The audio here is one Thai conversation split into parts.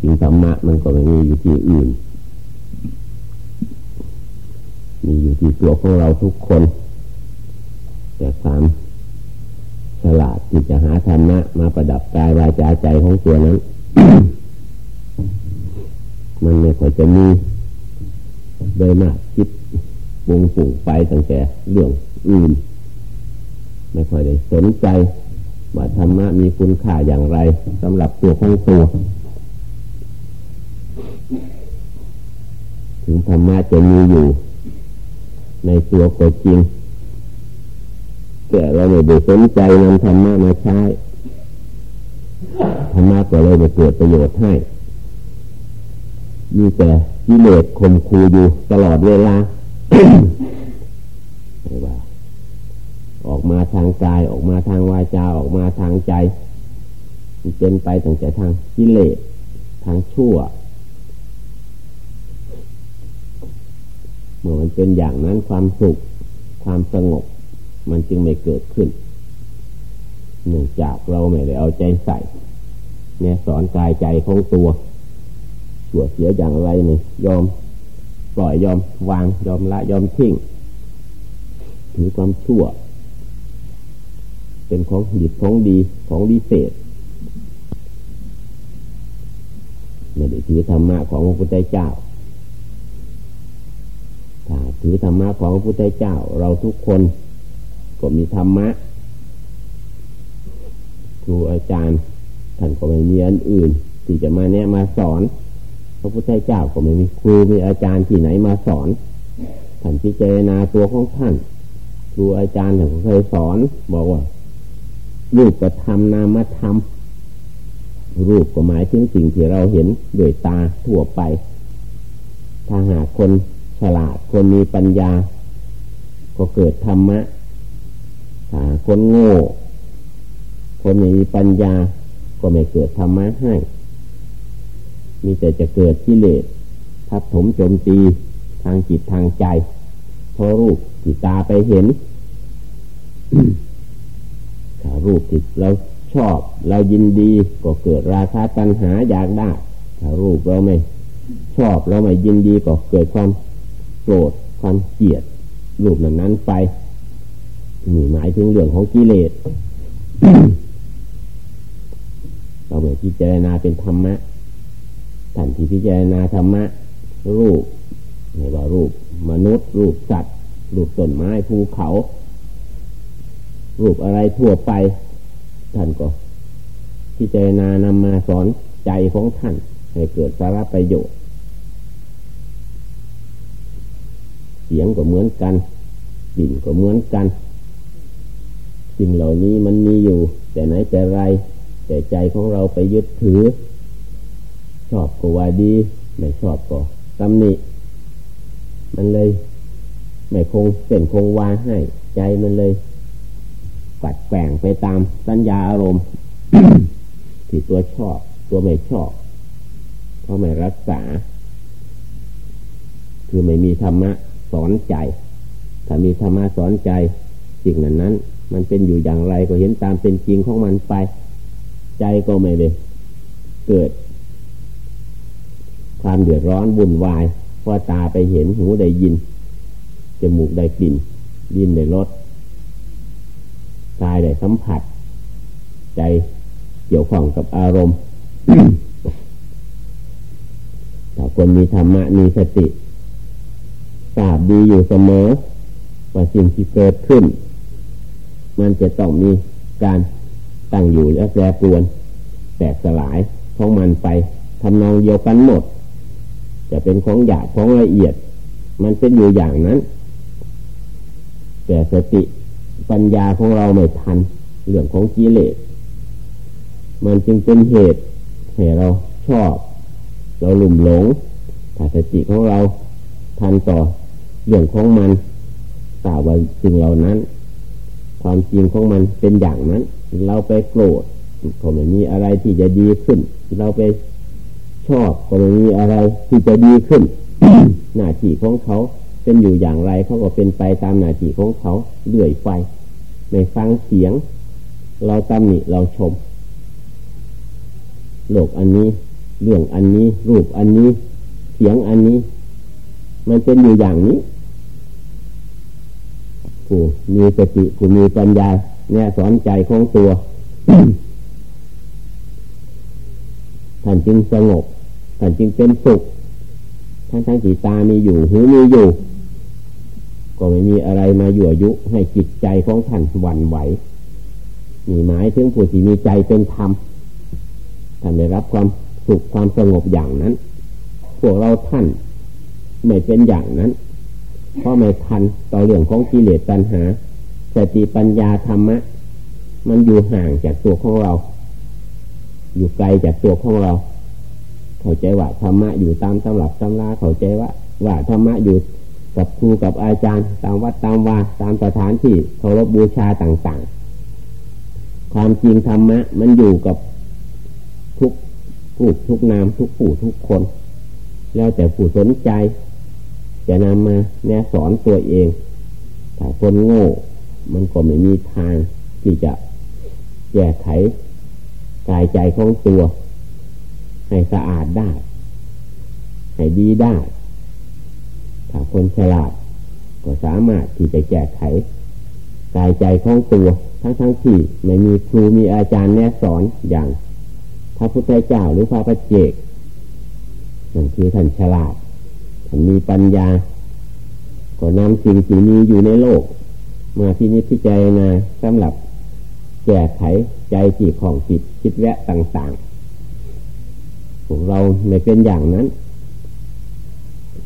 จริงธรรมะมันก็ไม่มีอยู่ที่อื่น มีอยู่ที่ตัวของเราทุกคน แต่ความฉลาดที่จะหาธรรมะมาประดับกายวาจาใจของตัวนั้น มันไม่ค่อยจะมีโดยมากคิดวงฝุ่งไปตั้งแต่เรื่องอื่น ไม่ค่อยได้สนใจว่าธรรมะมีคุณค่าอย่างไรสำหรับตัวของตัว ถึงธรรมะจะมีอยู่ ในตัวก็จริง แต่เราไม่ได้สนใจนำธรรมะมาใช้ธรรมะก็เลยไม่เกิดประโยชน์ให้มีแต่กิเลสข่มคูอยู่ตลอดเวลาว่าออกมาทางกายออกมาทางวาจาออกมาทางใจเป็นไปตั้งแต่ทางกิเลสทางชั่ว มื่อมันเป็นอย่างนั้นความสุข ความสงบ มันจึงไม่เกิดขึ้นเนื่องจากเราไม่ได้เอาใจใส่เนี่ยสอนกายใจของตัวชั่วเสียอย่างไรนี่ยอมปล่อยยอมวางยอมละยอมทิ้งถือความชั่ว เป็นของดีของดีของวิเศษไม่ได้ถือธรรมะของพระพุทธเจ้า ถ้าถือธรรมะของพระพุทธเจ้า เราทุกคนก็มีธรรมะครูอาจารย์ท่านก็ไม่มีอันอื่น ที่จะมาแนะมาสอน พระพุทธเจ้าก็ไม่มีครูมีอาจารย์ที่ไหนมาสอนท่านพิจารณาตัวของท่านครูอาจารย์ท่านเคยสอน บอกว่า รูปธรรมนามธรรมรูปก็หมายถึงสิ่งที่เราเห็นด้วยตาทั่วไป ถ้าหากคน ฉลาดคนมีปัญญา ก็เกิดธรรมะคนโง่ คนไม่มีปัญญา ก็ไม่เกิดธรรมะให้ มีแต่จะเกิดกิเลสทับถมโจมตีทางจิตทางใจเพราะรูปที่ตาไปเห็นถ้ารูปที่เราชอบ เรายินดีก็เกิดราคาตัณหาอยากได้ถ้ารูปเราไม่ชอบเราไม่ยินดีก็เกิดความ โกรธความเกลียดรูปนั้นนั้นไปนี่หมายถึงเรื่องของกิเลสเราไม่พิจารณาเป็นธรรมะท่านที่พิจารณาธรรมะ รูปไม่ว่ารูป มนุษย์ รูปสัตว์ รูปต้นไม้ภูเขา รูปอะไรทั่วไป ท่านก็พิจารณานำมาสอนใจของท่าน ให้เกิดสาระประโยชน์ เสียงก็เหมือนกันกลิ่นก็เหมือนกันสิ่งเหล่านี้มันมีอยู่ แต่ไหนแต่ไร แต่ใจของเราไปยึดถือ ชอบก็ว่าดี ไม่ชอบก็ตำหนิ มันเลย ไม่คงเส้นคงวาให้ ใจมันเลยกัดแกงไปตามสัญญาอารมณ์ที่ตัวชอบ ตัวไม่ชอบเพราะไม่รักษา คือไม่มีธรรมะ สอนใจ ถ้ามีธรรมะสอนใจสิ่งนั้นนั้น มันเป็นอยู่อย่างไรก็เห็นตามเป็นจริงของมันไป ใจก็ไม่เลยเกิด ความเดือดร้อนวุ่นวายเพราะตาไปเห็นหูได้ยินจมูกได้กลิ่นดินได้รสกายได้สัมผัส ใจเกี่ยวข้องกับอารมณ์ถ้าคนมีธรรมะมีสติ ทราบดีอยู่เสมอว่าสิ่งที่เกิดขึ้น มันจะต้องมีการตั้งอยู่และแปรปรวนแตกสลายของมันไปทำนองเดียวกันหมด จะเป็นของหยาบของละเอียด มันเป็นอยู่อย่างนั้น แต่สติปัญญาของเราไม่ทันเรื่องของกิเลสมันจึงเป็นเหตุให้เราชอบ เราหลุ่มหลงถ้าสติของเราทันต่อ เรื่องของมันกล่าวว่าสิ่งเหล่านั้น ความจริงของมันเป็นอย่างนั้น เราไปโกรธก็ไม่มีอะไรที่จะดีขึ้น เราไปชอบก็ไม่มีอะไรที่จะดีขึ้น หน้าที่ของเขาเป็นอยู่อย่างไรเขาก็เป็นไปตามหน้าที่ของเขาเลื่อยไฟไม่ฟังเสียง เราตำหนิเราชม โลกอันนี้ เรื่องอันนี้ รูปอันนี้ เสียงอันนี้ มันเป็นอยู่อย่างนี้ ผู้มีสติผู้มีปัญญาเนี่ยสอนใจของตัวท่านจึงสงบท่านจึงเป็นสุขทั้งทั้งสีตามีอยู่หูมีอยู่ ก็ไม่มีอะไรมายั่วยุให้จิตใจของท่านหวั่นไหวมีหมายถึงผู้ที่มีใจเป็นธรรมท่านได้รับความสุขความสงบอย่างนั้น พวกเราท่านไม่เป็นอย่างนั้น เพราะไม่ทันต่อเรื่องของกิเลสตัณหาสติปัญญาธรรมะ มันอยู่ห่างจากตัวของเรา อยู่ไกลจากตัวของเรา เข้าใจว่าธรรมะอยู่ตามตำรับตำราเข้าใจว่า ว่าธรรมะอยู่กับครูกับอาจารย์ ตามวัดตามวาตามสถานที่เคารพบูชาต่างๆ ความจริงธรรมะ มันอยู่กับทุกผู้ทุกนามทุกผู้ทุกคน แล้วแต่ผู้สนใจ จะนำมาแนะสอนตัวเอง ถ้าคนโง่ มันก็ไม่มีทางที่จะแก้ไขกายใจของตัว ให้สะอาดได้ ให้ดีได้ ถ้าคนฉลาด ก็สามารถที่จะแก้ไขกายใจของตัว ทั้งทั้งที่ไม่มีครูมีอาจารย์แนะสอนอย่างพระพุทธเจ้าหรือพระพเจกนั่นคือท่านฉลาด มีปัญญา ก็นำสิ่งที่มีอยู่ในโลก มาที่นี้พิจารณาสำหรับ แก้ไขใจจีของจิตคิดแวะต่างๆของเราไม่เป็นอย่างนั้น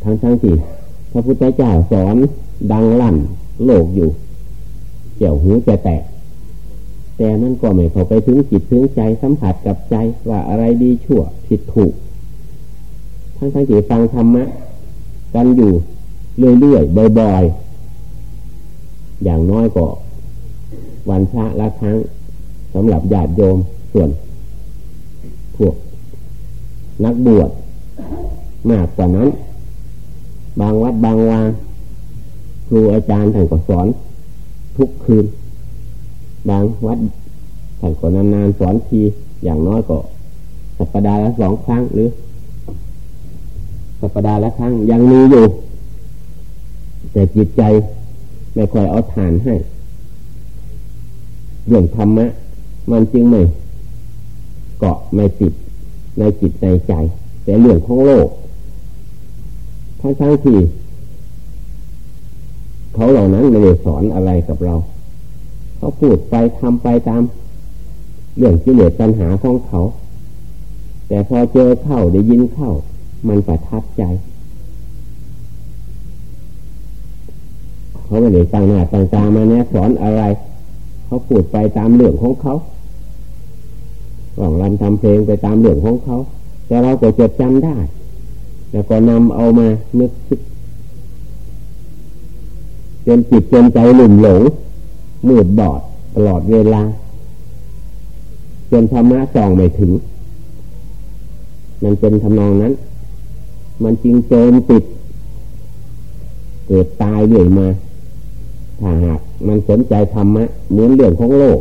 ทั้งทั้งที่พระพุทธเจ้าสอนดังลั่นโลกอยู่เกี่ยวหูจะแตกแต่มันก็ไม่เข้าไปถึงจิตถึงใจสัมผัสกับใจว่าอะไรดีชั่วผิดถูก ทั้งทั้งที่ฟังธรรมะ กันอยู่เรื่อยๆบ่อยๆ อย่างน้อยก็วันพระละครั้งสำหรับญาติโยมส่วน พวก นักบวชมากกว่านั้น บางวัดบางวาครูอาจารย์ท่านก็สอน ทุกคืน บางวัดท่านก็นานๆสอนที อย่างน้อยก็สัปดาห์ละสองครั้งหรือ สัปดาห์ละครั้งยังมีอยู่ แต่จิตใจไม่ค่อยเอาฐานให้เรื่องธรรมะ มันจึงไม่เกาะไม่ติดในจิตในใจ แต่เรื่องของโลกทั้งทั้งที่เขาเหล่านั้นไม่ได้สอนอะไรกับเรา เขาพูดไปทำไปตาม เรื่องกิเลสปัญหาของเขา แต่พอเจอเข้าได้ยินเข้า มันประทับใจเขาไม่ได้ตั้งหน้าตั้งตามาเนี่ยสอนอะไร เขาพูดไปตามเรื่องของเขาร้องรำทำเพลงไปตามเรื่องของเขา แต่เราก็จดจำได้ แล้วก็นำเอามานึกคิดจนจิตจนใจหลุ่มหลงมืดบอดตลอดเวลา จนธรรมะส่องไม่ถึง มันเป็นทำนองนั้น มันจริงเจมติด เกิดตายเรื่อยมา ถ้าหากมันสนใจธรรมะเหมือนเรื่องของโลก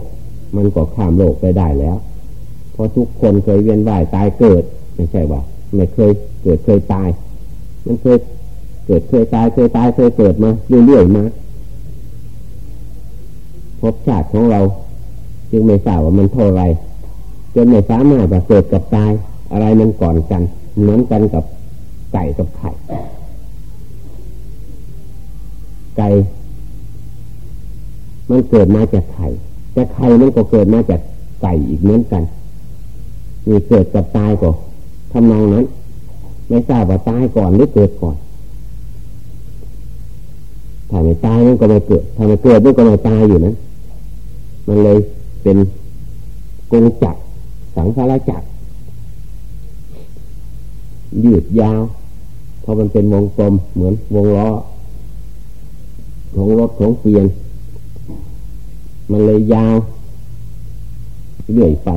มันก็ข้ามโลกไปได้แล้ว เพราะทุกคนเคยเวียนว่ายตายเกิด ไม่ใช่ว่าไม่เคยเกิดเคยตาย มันเคยเกิดเคยตายเคยตายเคยเกิดมาเรื่อยๆมาภพชาติของเรา จึงไม่ทราบว่ามันเท่าไรจนไม่สามารถจะเกิดกับตาย อะไรมันก่อนกันเหมือนกันกับ ไก่กับไข่ ไก่ มันเกิดมาจากไข่ แต่ไข่มันก็เกิดมาจากไก่อีกเหมือนกัน มีเกิดกับตายก็ทำนองนั้น ไม่ทราบว่าตายก่อนหรือเกิดก่อน ถ้าไม่ตายมันก็ไม่เกิด ถ้าไม่เกิดมันก็ไม่ตายอยู่นั้นมันเลยเป็นกงจักรสังสารจักรยืดยาว เพราะมันเป็นวงกลมเหมือนวงล้อ ของรถของเปลี่ยน มันเลยยาวเรื่อยไป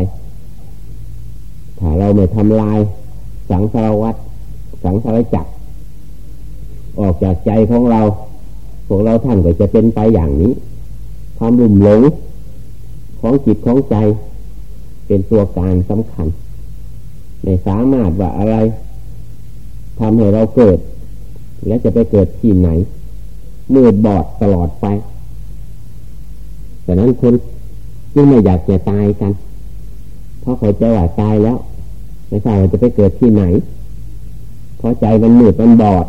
ถ้าเราไม่ทำลาย สังสารวัตรสังสารจักร ออกจากใจของเรา พวกเราท่านก็จะเป็นไปอย่างนี้ ความรุ่มหลงของจิตของใจ เป็นตัวการสำคัญ ในสามารถว่าอะไร ทำให้เราเกิด และจะไปเกิดที่ไหนมืดบอดตลอดไปแต่นั้นคนจึงไม่อยากจะตายกัน เพราะเขาใจว่าตายแล้ว ไม่ทราบว่าจะไปเกิดที่ไหน เพราะใจมันมืดมันบอด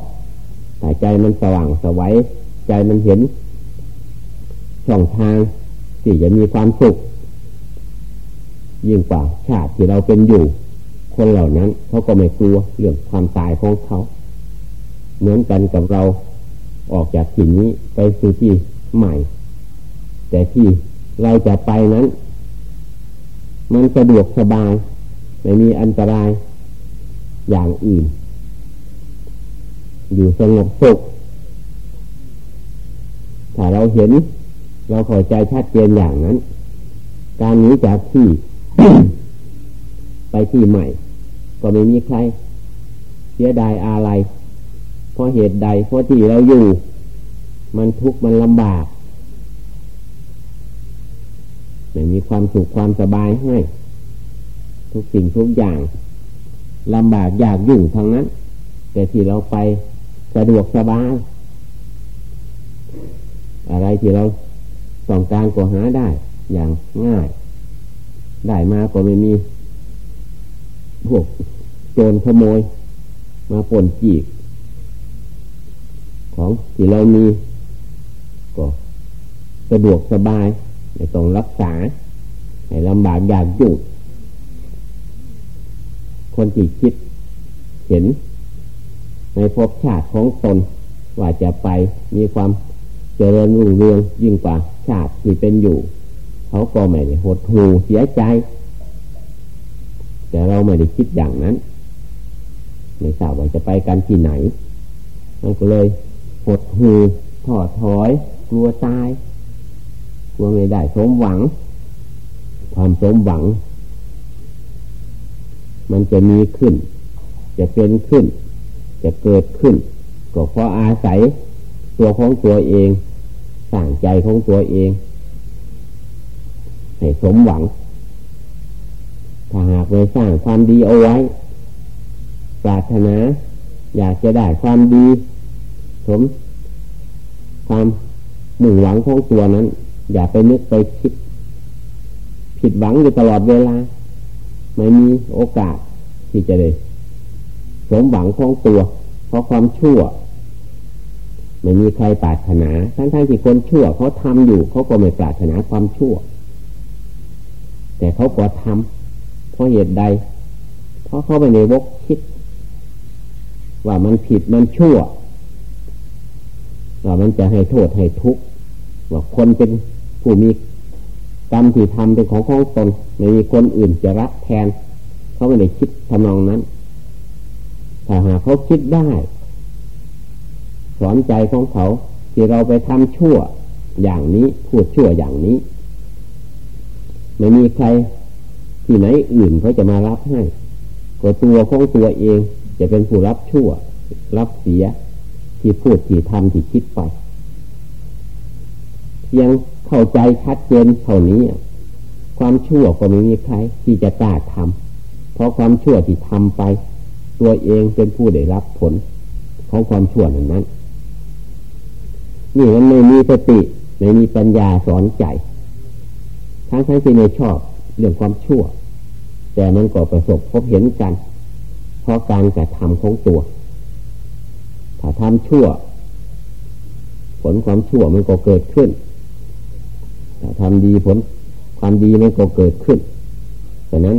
แต่ใจมันสว่างสวัยใจมันเห็นช่องทางที่จะมีความสุขยิ่งกว่าชาติที่เราเป็นอยู่ คนเหล่านั้นเขาก็ไม่กลัวเรื่องความตายของเขาเหมือนกันกับเราออกจากที่นี้ไปสู่ที่ใหม่ แต่ที่เราจะไปนั้น มันสะดวกสบาย ไม่มีอันตรายอย่างอื่น อยู่สงบสุขถ้าเราเห็น เราเข้าใจชัดเจนอย่างนั้น การนี้จากที่ ไปที่ใหม่ ก็ไม่มีใคร เสียดายอะไร เพราะเหตุใด เพราะที่เราอยู่ มันทุกข์มันลำบากไม่มีความสุขความสบายให้ ทุกสิ่งทุกอย่างลำบากอยากยุ่งทางนั้น แต่ที่เราไปสะดวกสบาย อะไรที่เราต้องการก็หาได้ อย่างง่าย ได้มาก็ไม่มีพวก โจรขโมย มาปนจีบของที่เรามีก็สะดวกสบายไม่ต้องรักษาให้ลำบากยากยุ่งคนที่คิดเห็น ในภพชาติของตน ว่าจะไปมีความเจริญรุ่งเรืองยิ่งกว่าชาติที่เป็นอยู่ เขาก็ไม่ได้หดหูเสียใจ แต่เราไม่ได้คิดอย่างนั้น ไม่ทราบว่าจะไปกันที่ไหนมันก็เลยหดหูถอดถอย กลัวตาย กลัวไม่ได้สมหวัง ความสมหวัง มันจะมีขึ้น จะเป็นขึ้น จะเกิดขึ้น ก็เพราะอาศัยตัวของตัวเองสั่งใจของตัวเองให้สมหวัง ถ้าหากไม่สร้างความดีเอาไว้ ปรารถนา อยากจะได้ความดีสมความหนึ่งหวังของตัวนั้น อย่าไปนึกไปคิด ผิดหวังอยู่ตลอดเวลา ไม่มีโอกาสที่จะได้สมหวังของตัว เพราะความชั่ว ไม่มีใครปรารถนา ทั้งๆทที่คนชั่วเขาทำอยู่เขาก็ไม่ปรารถนาความชั่ว แต่เขาก็ทำเพราะเหตุใด เพราะเขาไปในวกคิด ว่ามันผิดมันชั่ว ว่ามันจะให้โทษให้ทุกข์ว่าคนเป็นผู้มีกรรมที่ทำเป็นของของตนไม่มีคนอื่นจะรับแทน เขาไม่ได้คิดทำนองนั้นถ้าหากเขาคิดได้ สอนใจของเขาที่เราไปทำชั่วอย่างนี้พูดชั่วอย่างนี้ ไม่มีใครที่ไหนอื่นเขาจะมารับให้ก็ตัวของตัวเอง จะเป็นผู้รับชั่ว รับเสีย ที่พูดที่ทำที่คิดไปยังเข้าใจชัดเจนเท่านี้ ความชั่วก็ไม่มีใคร ที่จะกล้าทำเพราะความชั่วที่ทำไป ตัวเองเป็นผู้ได้รับผล ของความชั่วนั้นนั้นนี่มันไม่มีสติไม่มีปัญญาสอนใจ ทั้งทั้งที่ไม่ชอบเรื่องความชั่ว แต่มันก็ประสบพบเห็นกัน เพราะการกระทำของตัว ถ้าทำชั่ว ผลความชั่วมันก็เกิดขึ้น ถ้าทำดีผลความดีมันก็เกิดขึ้นดังนั้น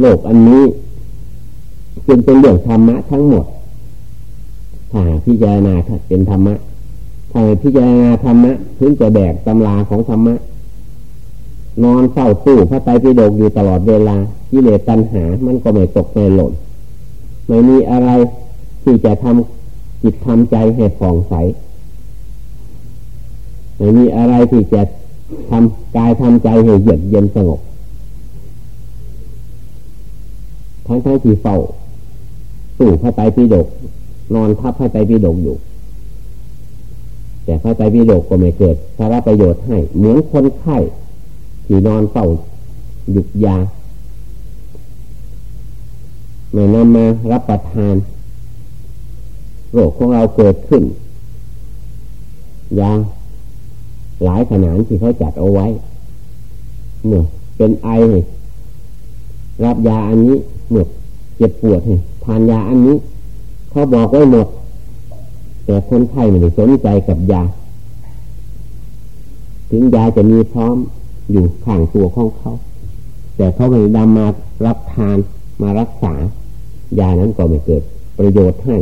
โลกอันนี้จึงเป็นเรื่องธรรมะทั้งหมดถ้าพิจารณาเป็นธรรมะถ้าพิจารณาธรรมะถึงจะแบกตำราของธรรมะ นอนเฝ้าตู้พระไตรปิฎกอยู่ตลอดเวลากิเลสตัณหา มันก็ไม่ตกไม่หล่น ไม่มีอะไรที่จะทำจิตทำใจให้ผ่องใสไม่มีอะไรที่จะทำกายทำใจให้เยือกเย็นสงบทั้งทั้งที่เฝ้าสู่พระไตรปิฎกนอนทับพระไตรปิฎกอยู่ แต่พระไตรปิฎกก็ไม่เกิดสาระประโยชน์ให้ เหมือนคนไข้ที่นอนเฝ้าหยุดยา ไม่นำมารับประทานโรคของเราเกิดขึ้นยาหลายขนาดที่เขาจัดเอาไว้เมื่อเป็นไอรับยาอันนี้เมื่อเจ็บปวดทานยาอันนี้เขาบอกไว้หมด แต่คนไข้ไม่ได้สนใจกับยา ถึงยาจะมีพร้อมอยู่ข้างตัวของเขา แต่เขาไม่นำมารับทาน มารักษายานั้นก็ไม่เกิดประโยชน์ให้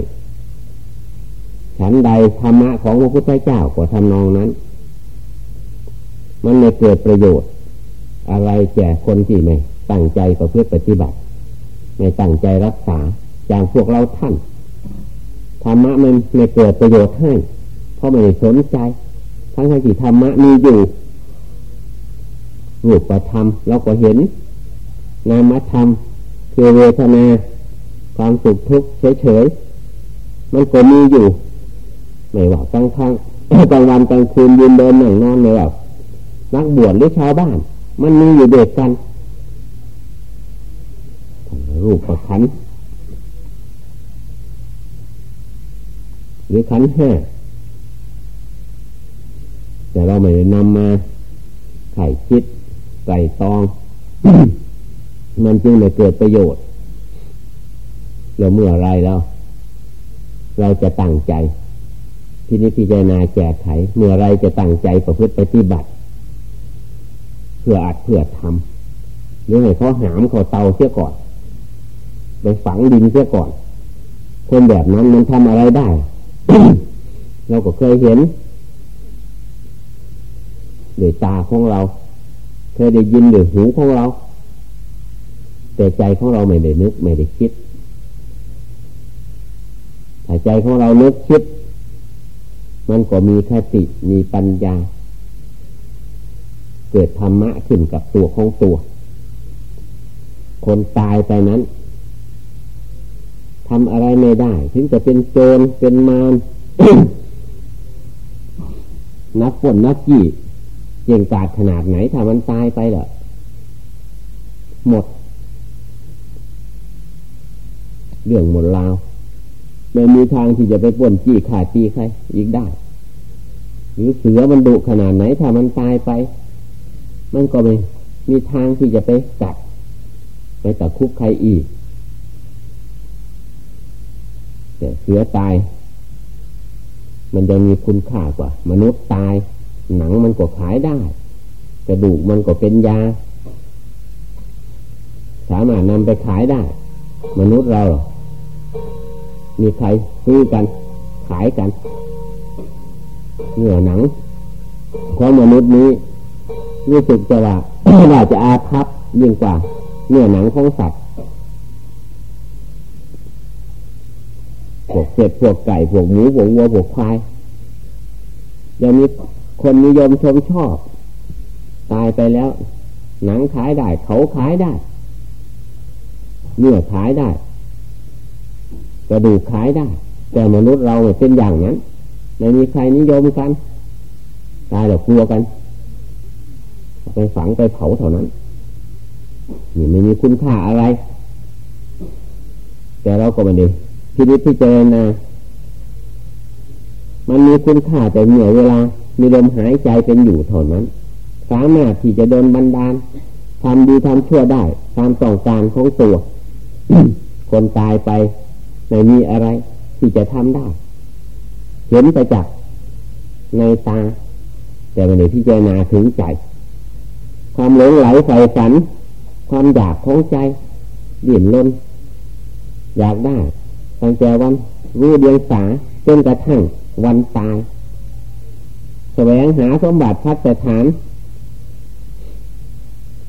ฉันใดธรรมะของพระพุทธเจ้าก็ทำนองนั้น มันไม่เกิดประโยชน์ อะไรแก่คนที่ไม่ตั้งใจประพฤติปฏิบัติ ไม่ตั้งใจรักษาอย่างพวกเราท่านธรรมะมันไม่เกิดประโยชน์ให้ เพราะไม่ได้สนใจ ทั้งที่ธรรมะมีอยู่รูปธรรมเราก็เห็นนามธรรม คือเวทนาความสุขทุกข์เฉยๆมันก็มีอยู่ไม่ว่ากลางค่งกลางวันกลางคืนยืนเดินหนังนอนไม่ว่านักบวชหรือชาวบ้าน มันมีอยู่เด็กกันรูปประคันหรือขันห้าแต่เราไม่ได้นำมาไข่คิดไก่ตอง มันจึงไม่เกิดประโยชน์ เราเมื่อไรแล้ว เราจะตั้งใจ ที่นี้พิจารณาแก้ไข เมื่อไรจะตั้งใจประพฤติปฏิบัติ เพื่ออัดเพื่อทำหรือให้เขาหามเขาเตาเสียก่อน ไปฝังดินเสียก่อน คนแบบนั้นมันทำอะไรได้ เราก็เคยเห็นด้วยตาของเรา เคยได้ยินด้วยหูของเรา แต่ใจของเราไม่ได้นึกไม่ได้คิดถ้าใจของเรานึกคิด มันก็มีคติมีปัญญา เกิดธรรมะขึ้นกับตัวของตัว คนตายไปนั้นทำอะไรไม่ได้ ถึงจะเป็นโจรเป็นมารนักฝนนักกี่เก่งกาจขนาดไหนถ้ามันตายไปเหรอหมด เรื่องหมดลาวไม่มีทางที่จะไปป่นจี้ขาดตีใครอีกได้ หรือเสือมันดุขนาดไหนถ้ามันตายไป มันก็ไม่มีทางที่จะไปกัดไปตัดคุกใครอีก แต่เสือตาย มันจะมีคุณค่ากว่า มนุษย์ตาย หนังมันก็ขายได้กระดูกมันก็เป็นยา สามารถนำไปขายได้ มนุษย์เรา มีใครซื้อกัน ขายกันเนื้อหนังของมนุษย์นี้รู้สึกจะว่าว่าจะอาภัพยิ่งกว่าเนื้อหนังของสัตว์พวกเป็ดพวกไก่พวกหมูพวกวัวพวกควายยังมีคนนิยมชมชอบ ตายไปแล้ว หนังขายได้ เขาขายได้เนื้อขายได้ กระดูกขายได้ แต่มนุษย์เราเป็นอย่างนั้นไม่มีใครนิยมกัน ตายแล้วกลัวกัน ไปฝังไปเผาเท่านั้นนี่ไม่มีคุณค่าอะไร แต่เราก็ไม่ได้พิจิตพิจารณามันมีคุณค่าแต่เมื่อยเวลา มีลมหายใจเป็นอยู่เท่านั้น สามารถที่จะโดนบันดาลทำดีทำชั่วได้ ตามต้องการของตัว คนตายไป ไม่มีอะไรที่จะทำได้ เห็นไปจากในตา แต่ไม่ได้พิจารณาถึงใจ ความหลงไหลใส่ฝัน ความอยากของใจดิ่นล้นอยากได้ตั้งแต่วันรู้เดียงสาจนกระทั่งวันตายแสวงหาสมบัติพัฒฐาน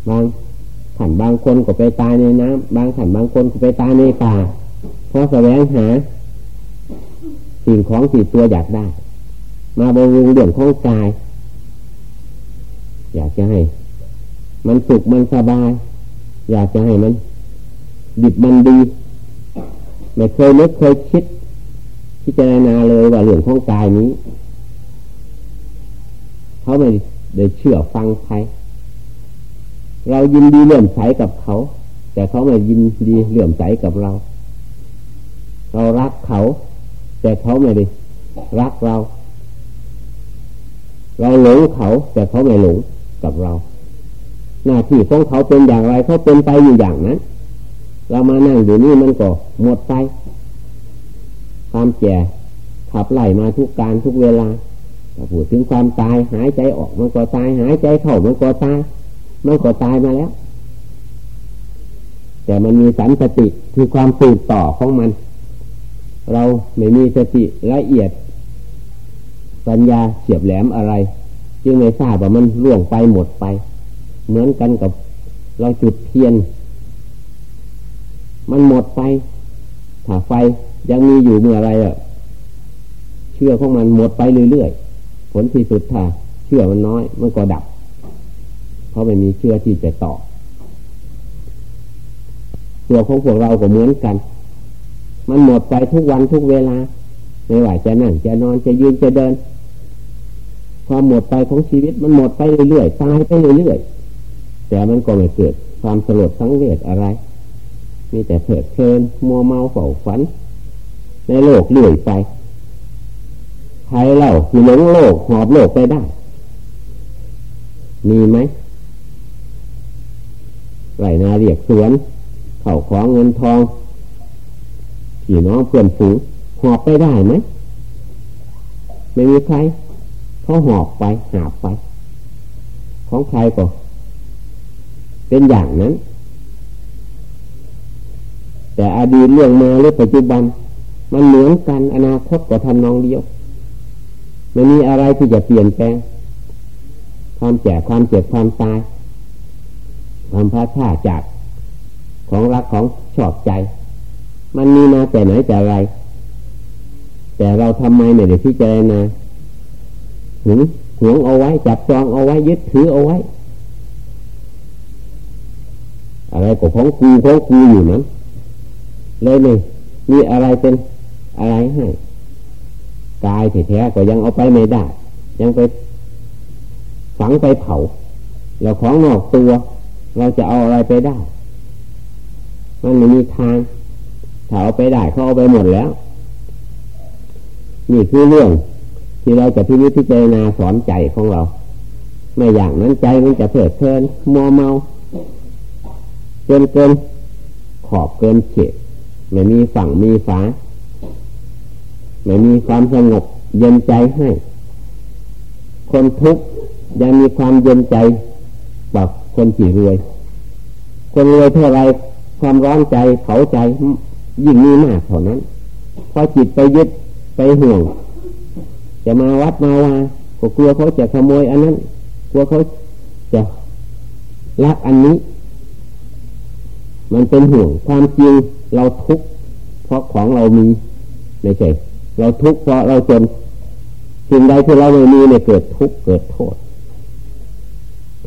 บางขันบางคนก็ไปตายในน้ำบางขันบางคนก็ไปตายในป่า เราแสวงหา สิ่งของสิ่ตัวอยากได้ มาบำรุงเรื่องของกาย อยากจะให้ มันสุขมันสบาย อยากจะให้มันดิบมันดีไม่เคยนึกเคยคิดพิจารณาเลยว่าเรื่องของกายนี้เขาไม่ได้เชื่อฟังใครเรายินดีเลื่อมใสกับเขา แต่เขาไม่ยินดีเลื่อมใสกับเรา เรารักเขา แต่เขาไม่ด้รักเรา เราหลงเขา แต่เขาไม่หลงกับเรา หน้าที่ของเขาเป็นอย่างไรเขาเป็นไปอยู่อย่างนั้น เรามานั่งอยู่นี่มันก็หมดไปความแก่ขับไล่มาทุกการทุกเวลาพูดถึงความตายหายใจออกมันก็ตายหายใจเข้ามันก็ตายมันก็ตายมาแล้ว แต่มันมีสันสติคือความสืบต่อของมัน เราไม่มีสติละเอียด ปัญญาเฉียบแหลมอะไร จึงไม่ทราบว่ามันล่วงไปหมดไป เหมือนกันกับเราจุดเทียน มันหมดไปถ้าไฟยังมีอยู่เมื่อไรอะเชื่อของมันหมดไปเรื่อยๆผลที่สุดถ้าเชื่อมันน้อยมันก็ดับ เพราะไม่มีเชื่อที่จะต่อตัวของพวกเราก็เหมือนกัน มันหมดไปทุกวันทุกเวลา ไม่ว่าจะนั่งจะนอนจะยืนจะเดิน ความหมดไปของชีวิตมันหมดไปเรื่อยๆตายไปเรื่อยๆแต่มันก็ไม่เกิดความสลดสังเวชอะไร มีแต่เพลิดเพลินมัวเมาเฝ้าฝัน ในโลกเรื่อยไปใครเล่าที่หลงโลกหอบโลกไปได้ มีไหมไรนาเรียกสวน เข่าของเงินทอง พี่น้องเพื่อนฝูงหอบไปได้ไหมไม่มีใครเขาหอบไปหาบไป ของใครก็เป็นอย่างนั้น แต่อดีตเรื่องมาหรือปัจจุบัน มันเหมือนกันอนาคตก็ทำนองเดียวไม่มีอะไรที่จะเปลี่ยนแปลงความแก่ความเจ็บความตายความพลาดพลาดจากของรักของชอบใจ มันมีมาแต่ไหนแต่ไร แต่เราทำไมไม่ได้พิจารณาหึงหวงเอาไว้ จับจองเอาไว้ยึดถือเอาไว้ อะไรก็ของกูของกูอยู่นั้นเลยนี่มีอะไรเป็นอะไรให้กายแท้ๆก็ยังเอาไปไม่ได้ ยังไปฝังไปเผาแล้วของนอกตัว เราจะเอาอะไรไปได้ มันไม่มีทาง ถ้าเอาไปได้เขาเอาไปหมดแล้ว นี่คือเรื่องที่เราจะพิจิตรเจนาสอนใจของเรา ไม่อย่างนั้นใจมันจะเพลิดเพลินมัวเมาเกินเกินขอบเกินเขตไม่มีฝั่งมีฝาไม่มีความสงบเย็นใจให้ คนทุกข์ยังมีความเย็นใจแบบคนที่รวย คนรวยเท่าไรความร้อนใจเผาใจ ยิ่งมีมากเท่านั้นพอจิตไปยึดไปห่วง จะมาวัดมาวาก็กลัวเขาจะขโมยอันนั้น กลัวเขาจะลักอันนี้ มันเป็นห่วงความจริงเราทุกข์เพราะของเรามีไม่ใช่เราทุกข์เพราะเราจนสิ่งใดที่เราไม่มีเนี่ยเกิดทุกข์เกิดโทษ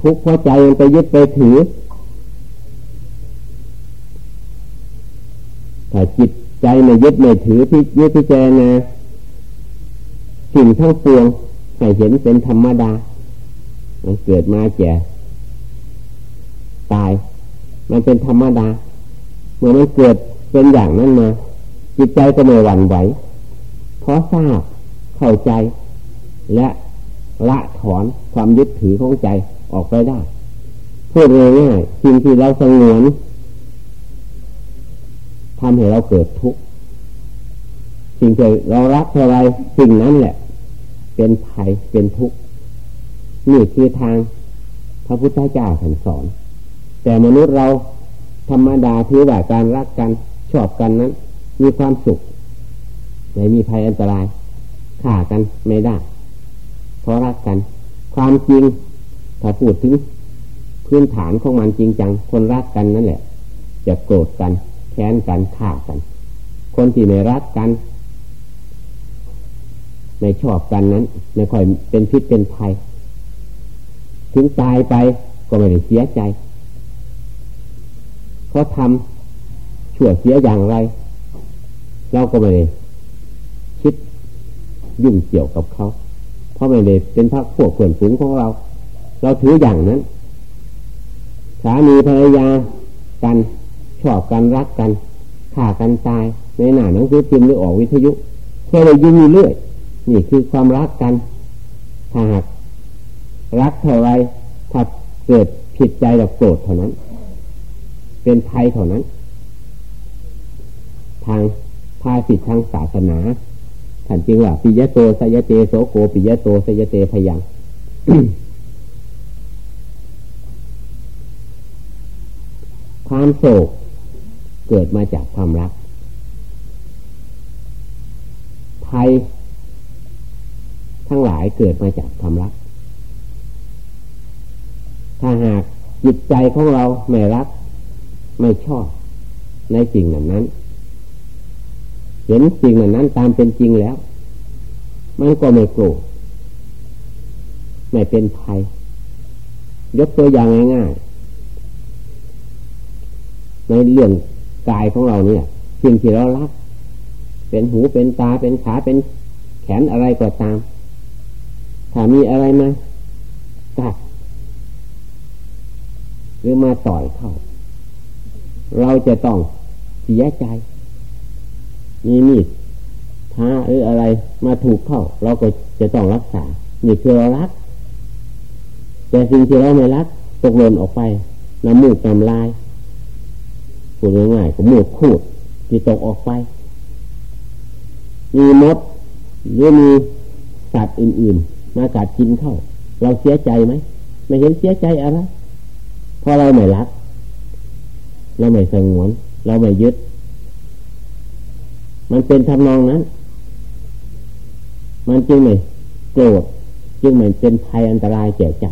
ทุกข์เพราะใจมันไปยึดไปถือ ถ้าจิตใจไม่ยึดไม่ถือที่ยึดที่เจนะสิ่งทั้งปวงให้เห็นเป็นธรรมดา มันเกิดมาแก่ตาย มันเป็นธรรมดา เมื่อมันเกิดเป็นอย่างนั้นมา จิตใจก็ไม่หวั่นไหวเพราะทราบเข้าใจ และละถอนความยึดถือของใจออกไปได้พูดง่ายๆสิ่งที่เราสงวน ทำให้เราเกิดทุกข์สิ่งที่เรารักเท่าไรสิ่งนั้นแหละ เป็นภัยเป็นทุกข์นี่คือทางพระพุทธเจ้าท่านสอน แต่มนุษย์เราธรรมดาถือว่าการรักกันชอบกันนั้น มีความสุขไม่มีภัยอันตรายฆ่ากันไม่ได้ เพราะรักกัน ความจริงถ้าพูดถึงพื้นฐานของมันจริงจัง คนรักกันนั่นแหละ จะโกรธกัน แค้นกันฆ่ากัน คนที่ไม่รักกัน ไม่ชอบกันนั้น ไม่ค่อยเป็นพิษเป็นภัยถึงตายไปก็ไม่ได้เสียใจเขาทำชั่วเสียอย่างไร เราก็ไม่ได้คิดยุ่งเกี่ยวกับเขา เพราะไม่ได้เป็นพักพวกเพื่อนฝูงของเรา เราถืออย่างนั้น สามีภรรยากัน ชอบกันรักกันฆ่ากันตายในหน้าหนังสือพิมพ์หรือออกวิทยุแค่ได้ยินเรื่อยนี่คือความรักกันถ้าหากรักเท่าไรถ้าเกิดผิดใจเราโกรธเท่านั้น เป็นภัยเท่านั้น ทางภาสิททางศาสนาท่านจริงว่าปิยโตสยเตโสโกปิยโตสยเตพยังความโศก เกิดมาจากความรักภัยทั้งหลายเกิดมาจากความรัก ถ้าหากจิตใจของเราไม่รัก ไม่ชอบในสิ่งนั้นนั้น เห็นสิ่งนั้นนั้นตามเป็นจริงแล้ว มันก็ไม่โกรธไม่เป็นภัย ยกตัวอย่างง่ายๆในเรื่อง กายของเราเนี่ยสิ่งที่เรารัก เป็นหูเป็นตาเป็นขาเป็นแขนอะไรก็ตาม ถ้ามีอะไรมากัดหรือมาต่อยเข้า เราจะต้องเสียใจ มีมีดท้าหรืออะไรมาถูกเข้า เราก็จะต้องรักษา นี่คือเรารัก แต่สิ่งที่เราไม่รัก ตกหล่นออกไปน้ำมูกน้ำลาย พูดง่ายๆก็มูกคูดที่ตกออกไป มีมดหรือมีสัตว์อื่นๆ มากัดกินเข้า เราเสียใจไหมไม่เห็นเสียใจอะไรเพราะเราไม่รัก เราไม่สงวน เราไม่ยึด มันเป็นทำนองนั้น มันจึงไม่โกรธจึงเหมือนเป็นภัยอันตรายแก่ใจ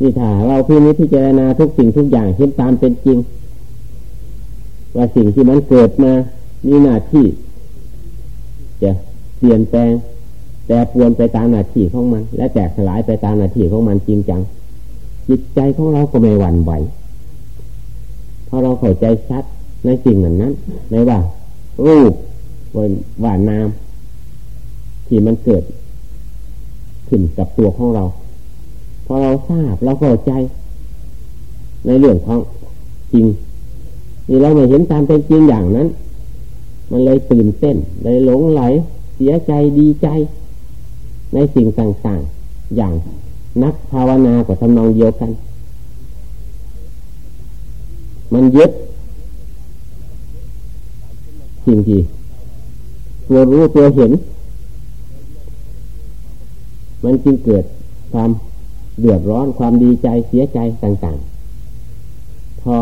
นี่ถ้าเราพินิจพิจารณาทุกสิ่งทุกอย่างเห็นตามเป็นจริง ว่าสิ่งที่มันเกิดมามีหน้าที่ จะเปลี่ยนแปลงแต่ปวนไปตามหน้าที่ของมัน และแตกสลายไปตามหน้าที่ของมันจริงจัง จิตใจของเราก็ไม่หวั่นไหวพราะเราเข้าใจชัดในสิ่งนั้นนั้นในว่ารูปว่านาม ที่มันเกิดขึ้นกับตัวของเรา พอเราทราบเราเข้าใจ ในเรื่องของจริง นี่เราไม่เห็นตามเป็นจริงอย่างนั้น มันเลยตื่นเต้น เลยหลงไหล เสียใจดีใจ ในสิ่งต่างๆ อย่างนักภาวนากับทำนองเดียวกัน มันยึดสิ่งที่ตัวรู้ตัวเห็น มันจึงเกิดความเดือดร้อนความดีใจเสียใจต่างๆ พอ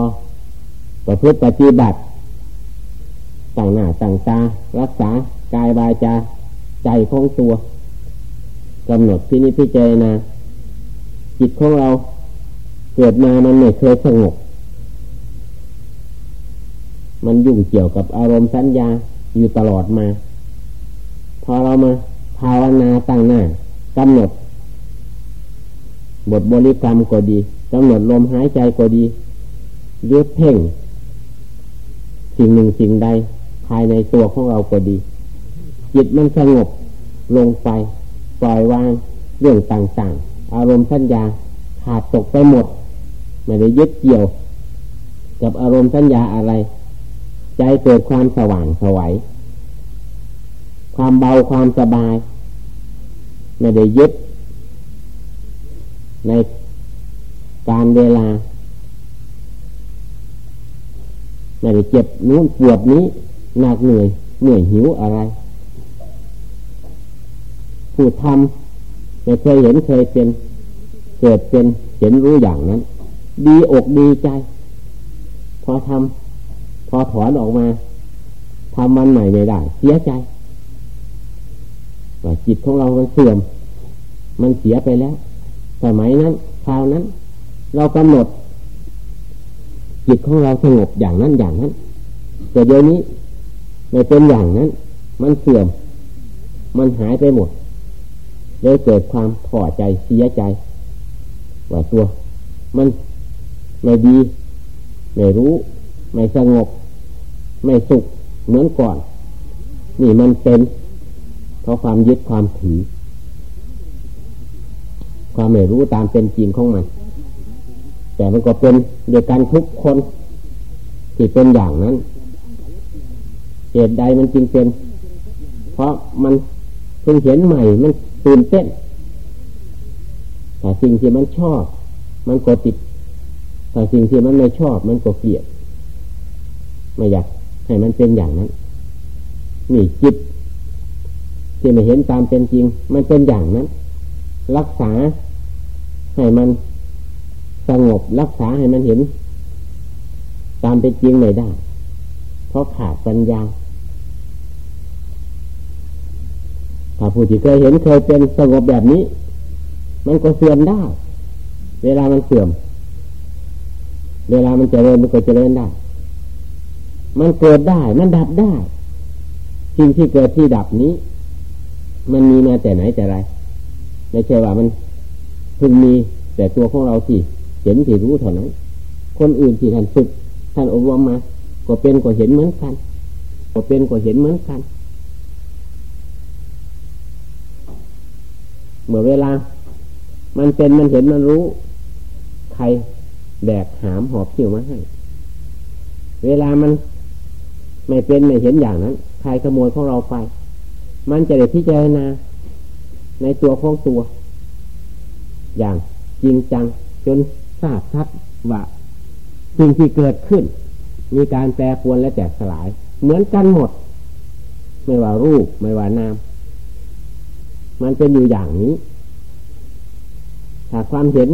ประพฤติปฏิบัติต่างหน้าต่างตารักษากายวาจาใจของตัวกำหนดที่นิพิจารณาจิตของเราเกิดมามันไม่เคยสงบมันยุ่งเกี่ยวกับอารมณ์สัญญาอยู่ตลอดมา พอเรามาภาวนาตั้งหน้ากำหนด บทบริกรรมก็ดีกำหนดลมหายใจก็ดีเยืดเพ่ง สิ่งหนึ่งสิ่งใด ภายในตัวของเราก็ดี จิตมันสงบลงไป ปล่อยวางเรื่องต่างๆ อารมณ์สัญญาขาดตกไปหมด ไม่ได้ยึดเกี่ยว กับอารมณ์สัญญาอะไร ใจเกิดความสว่างสวัยความเบาความสบาย ไม่ได้ยึดในการเวลา ไม่ได้เจ็บนู้นปวดนี้หนักเหนื่อยเหนื่อยหิวอะไร ผู้ทำไม่เคยเห็นเคยเป็นเกิดเป็นเห็นรู้อย่างนั้น ดีอกดีใจ พอทำพอถอนออกมาทำมันใหม่ไม่ได้ เสียใจว่าจิตของเรามันเสื่อม มันเสียไปแล้ว สมัยนั้นคราวนั้น เรากำหนด จิตของเราสงบอย่างนั้นอย่างนั้น แต่เดี๋ยวนี้ไม่เป็นอย่างนั้น มันเสื่อม มันหายไปหมดเลยเกิดความพอใจเสียใจว่าตัว มันไม่ดี ไม่รู้ ไม่สงบ ไม่สุขเหมือนก่อน นี่มันเป็นเพราะความยึดความถือความไม่รู้ตามเป็นจริงของมัน แต่มันก็เป็นเดียวกันทุกคนที่เป็นอย่างนั้นเหตุใดมันจึงเป็น เพราะมันเพิ่งเห็นใหม่มันตื่นเต้นแต่สิ่งที่มันชอบ มันก็ติดแต่สิ่งที่มันไม่ชอบ มันก็เกลียดไม่อยากให้มันเป็นอย่างนั้นนี่จิตที่ไม่เห็นตามเป็นจริง มันเป็นอย่างนั้น รักษาให้มัน สงบรักษาให้มันเห็น ตามเป็นจริงไม่ได้ เพราะขาดปัญญาถ้าผู้ที่เคยเห็นเคยเป็นสงบแบบนี้ มันก็เสื่อมได้ เวลามันเสื่อม เวลามันเจริญมันก็เจริญได้ มันเกิดได้ มันดับได้สิ่งที่เกิดที่ดับนี้ มันมีมาแต่ไหนแต่ไรไม่ใช่ว่ามันเพิ่งมีแต่ตัวของเราที่ เห็นที่รู้เท่านั้น คนอื่นที่ท่านฝึกท่านอบรมมา ก็เป็นก็เห็นเหมือนกัน ก็เป็นก็เห็นเหมือนกัน เมื่อเวลา มันเป็นมันเห็นมันรู้ ใครแบกหามหอบเขี่ยวมาให้ เวลามันไม่เป็นไม่เห็นอย่างนั้น ใครขโมยของเราไป มันจะได้พิจารณาในตัวของตัว อย่างจริงจังจน ทราบชัดว่าสิ่งที่เกิดขึ้น มีการแปรปรวนและแตกสลาย เหมือนกันหมด ไม่ว่ารูปไม่ว่านาม มันเป็นอยู่อย่างนี้ถ้าความเห็น